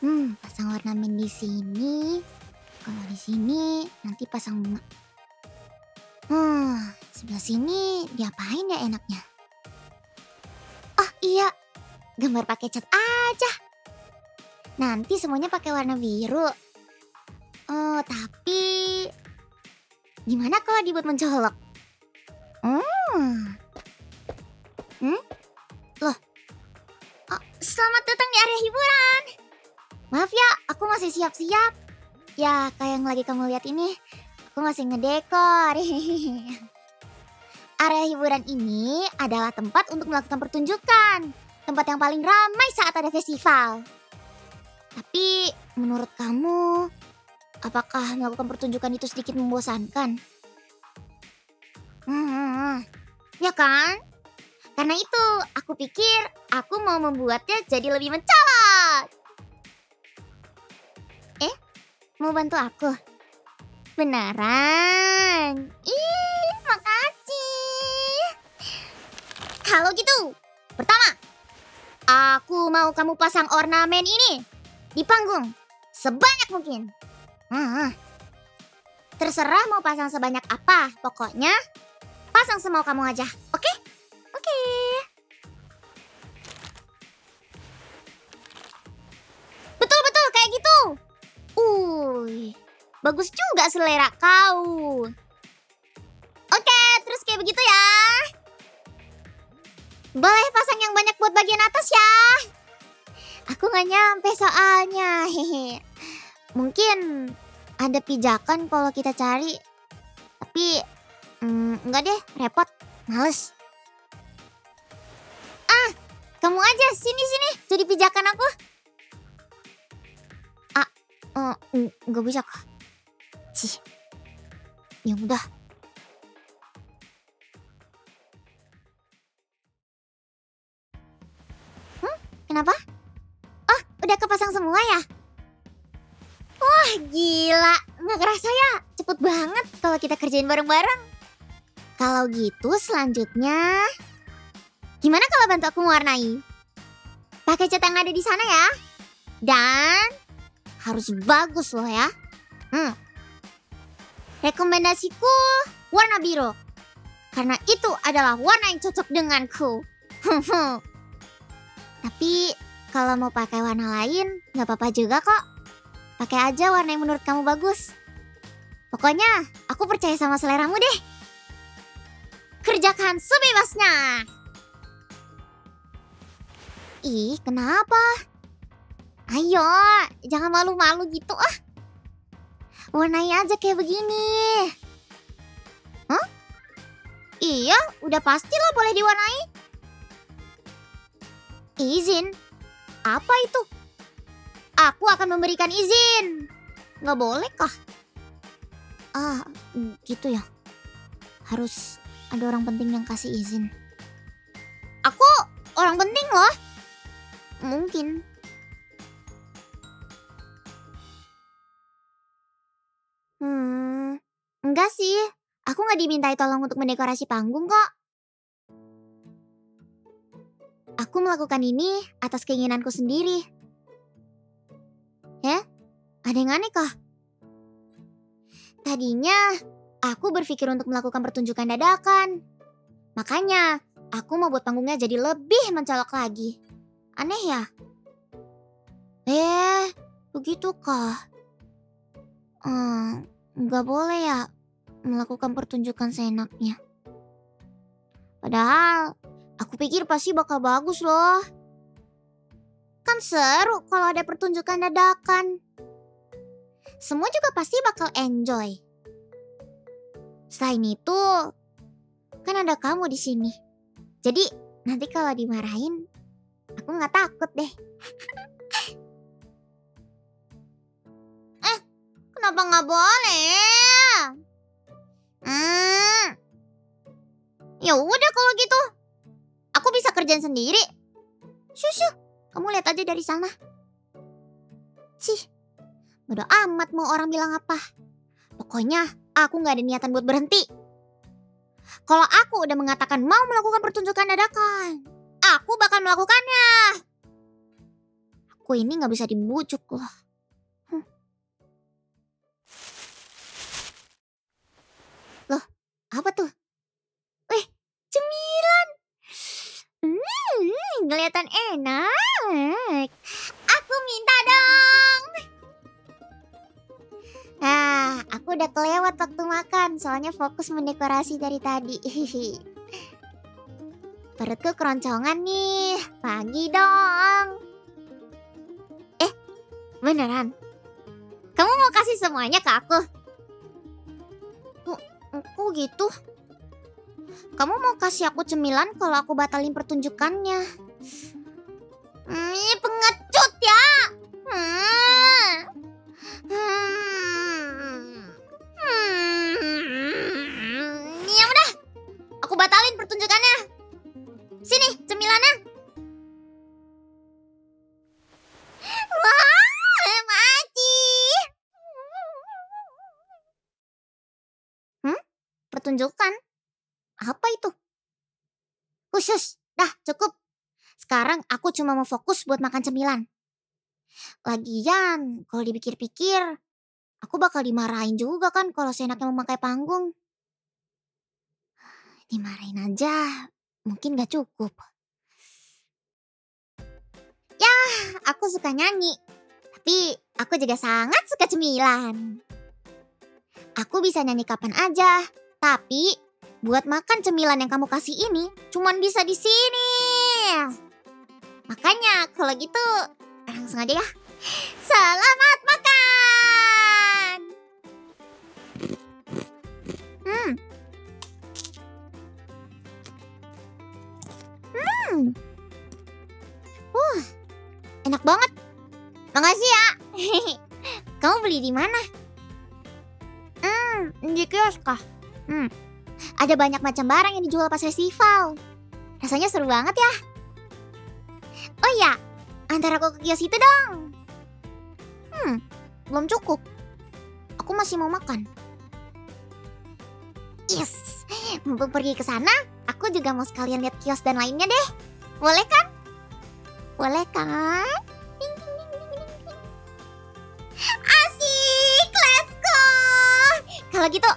Hmm, pasang ornamen di sini. Kalau di sini nanti pasang bunga. Hmm, sebelah sini diapain ya enaknya? Oh iya, gambar pakai cat aja. Nanti semuanya pakai warna biru. Oh, tapi gimana kalau dibuat mencolok? Hmm. Hmm? Loh. Oh, selamat datang di area hiburan. Maaf ya, aku masih siap-siap. Ya, kayak yang lagi kamu lihat ini, aku masih ngedekor. area hiburan ini adalah tempat untuk melakukan pertunjukan. Tempat yang paling ramai saat ada festival. Tapi, menurut kamu, apakah melakukan pertunjukan itu sedikit membosankan? Hmm, ya kan? Karena itu, aku pikir aku mau membuatnya jadi lebih mencolok. Mau bantu aku? Beneran? Ih, makasih. Kalau gitu, pertama, aku mau kamu pasang ornamen ini di panggung sebanyak mungkin. Hmm, terserah mau pasang sebanyak apa, pokoknya pasang semau kamu aja, bagus juga selera kau. Oke, terus kayak begitu ya. Boleh pasang yang banyak buat bagian atas ya. Aku nggak nyampe soalnya. Hehe. Mungkin ada pijakan kalau kita cari. Tapi hmm, enggak deh, repot. Males. Ah, kamu aja sini sini jadi pijakan aku. Ah, oh, nggak bisa kah? Sih. Ya udah. Hmm, kenapa? Oh, udah kepasang semua ya? Wah, gila. Nggak kerasa ya? Cepet banget kalau kita kerjain bareng-bareng. Kalau gitu selanjutnya Gimana kalau bantu aku mewarnai? Pakai cat yang ada di sana ya. Dan harus bagus loh ya. Hmm. Rekomendasiku warna biru. Karena itu adalah warna yang cocok denganku. Tapi kalau mau pakai warna lain nggak apa-apa juga kok. Pakai aja warna yang menurut kamu bagus. Pokoknya aku percaya sama seleramu deh. Kerjakan sebebasnya. Ih, kenapa? Ayo, jangan malu-malu gitu ah. Warnai aja kayak begini. Hah? Iya, udah pastilah boleh diwarnai. Izin? Apa itu? Aku akan memberikan izin. Nggak boleh kah? Ah, gitu ya. Harus ada orang penting yang kasih izin. Aku orang penting loh. Mungkin. Enggak sih. Aku nggak dimintai tolong untuk mendekorasi panggung kok. Aku melakukan ini atas keinginanku sendiri. Ya? Ada yang aneh kah? Tadinya aku berpikir untuk melakukan pertunjukan dadakan. Makanya aku mau buat panggungnya jadi lebih mencolok lagi. Aneh ya? Eh, begitu kah? Hmm, nggak boleh ya melakukan pertunjukan seenaknya. Padahal aku pikir pasti bakal bagus loh. Kan seru kalau ada pertunjukan dadakan. Semua juga pasti bakal enjoy. Selain itu, kan ada kamu di sini. Jadi nanti kalau dimarahin, aku nggak takut deh. eh, kenapa nggak boleh? Hmm. Ya udah kalau gitu, aku bisa kerjain sendiri. Susu, kamu lihat aja dari sana. Sih, bodo amat mau orang bilang apa. Pokoknya aku nggak ada niatan buat berhenti. Kalau aku udah mengatakan mau melakukan pertunjukan dadakan, aku bakal melakukannya. Aku Aku ini nggak bisa dibujuk loh. Apa tuh? Wih, cemilan. Hmm, kelihatan enak. Aku minta dong. Nah, aku udah kelewat waktu makan, soalnya fokus mendekorasi dari tadi. Perutku keroncongan nih, pagi dong. Eh, beneran? Kamu mau kasih semuanya ke aku? Kok gitu? Kamu mau kasih aku cemilan kalau aku batalin pertunjukannya? Hmm, pengecut ya! Hmm. Hmm. Hmm. Ya udah, aku batalin pertunjukannya. Pertunjukan? Apa itu? Khusus, dah cukup. Sekarang aku cuma mau fokus buat makan cemilan. Lagian, kalau dipikir-pikir, aku bakal dimarahin juga kan kalau seenaknya memakai panggung. Dimarahin aja, mungkin gak cukup. Ya, aku suka nyanyi. Tapi aku juga sangat suka cemilan. Aku bisa nyanyi kapan aja, tapi buat makan cemilan yang kamu kasih ini cuman bisa di sini. Makanya kalau gitu langsung aja ya. Selamat makan. Hmm. Hmm. Uh, enak banget. Makasih ya. Kamu beli di mana? Hmm, di kios kah? Hmm. Ada banyak macam barang yang dijual pas festival. Rasanya seru banget ya. Oh iya, antar aku ke kios itu dong. Hmm, belum cukup. Aku masih mau makan. Yes, mumpung pergi ke sana, aku juga mau sekalian lihat kios dan lainnya deh. Boleh kan? Boleh kan? Asik, let's go. Kalau gitu,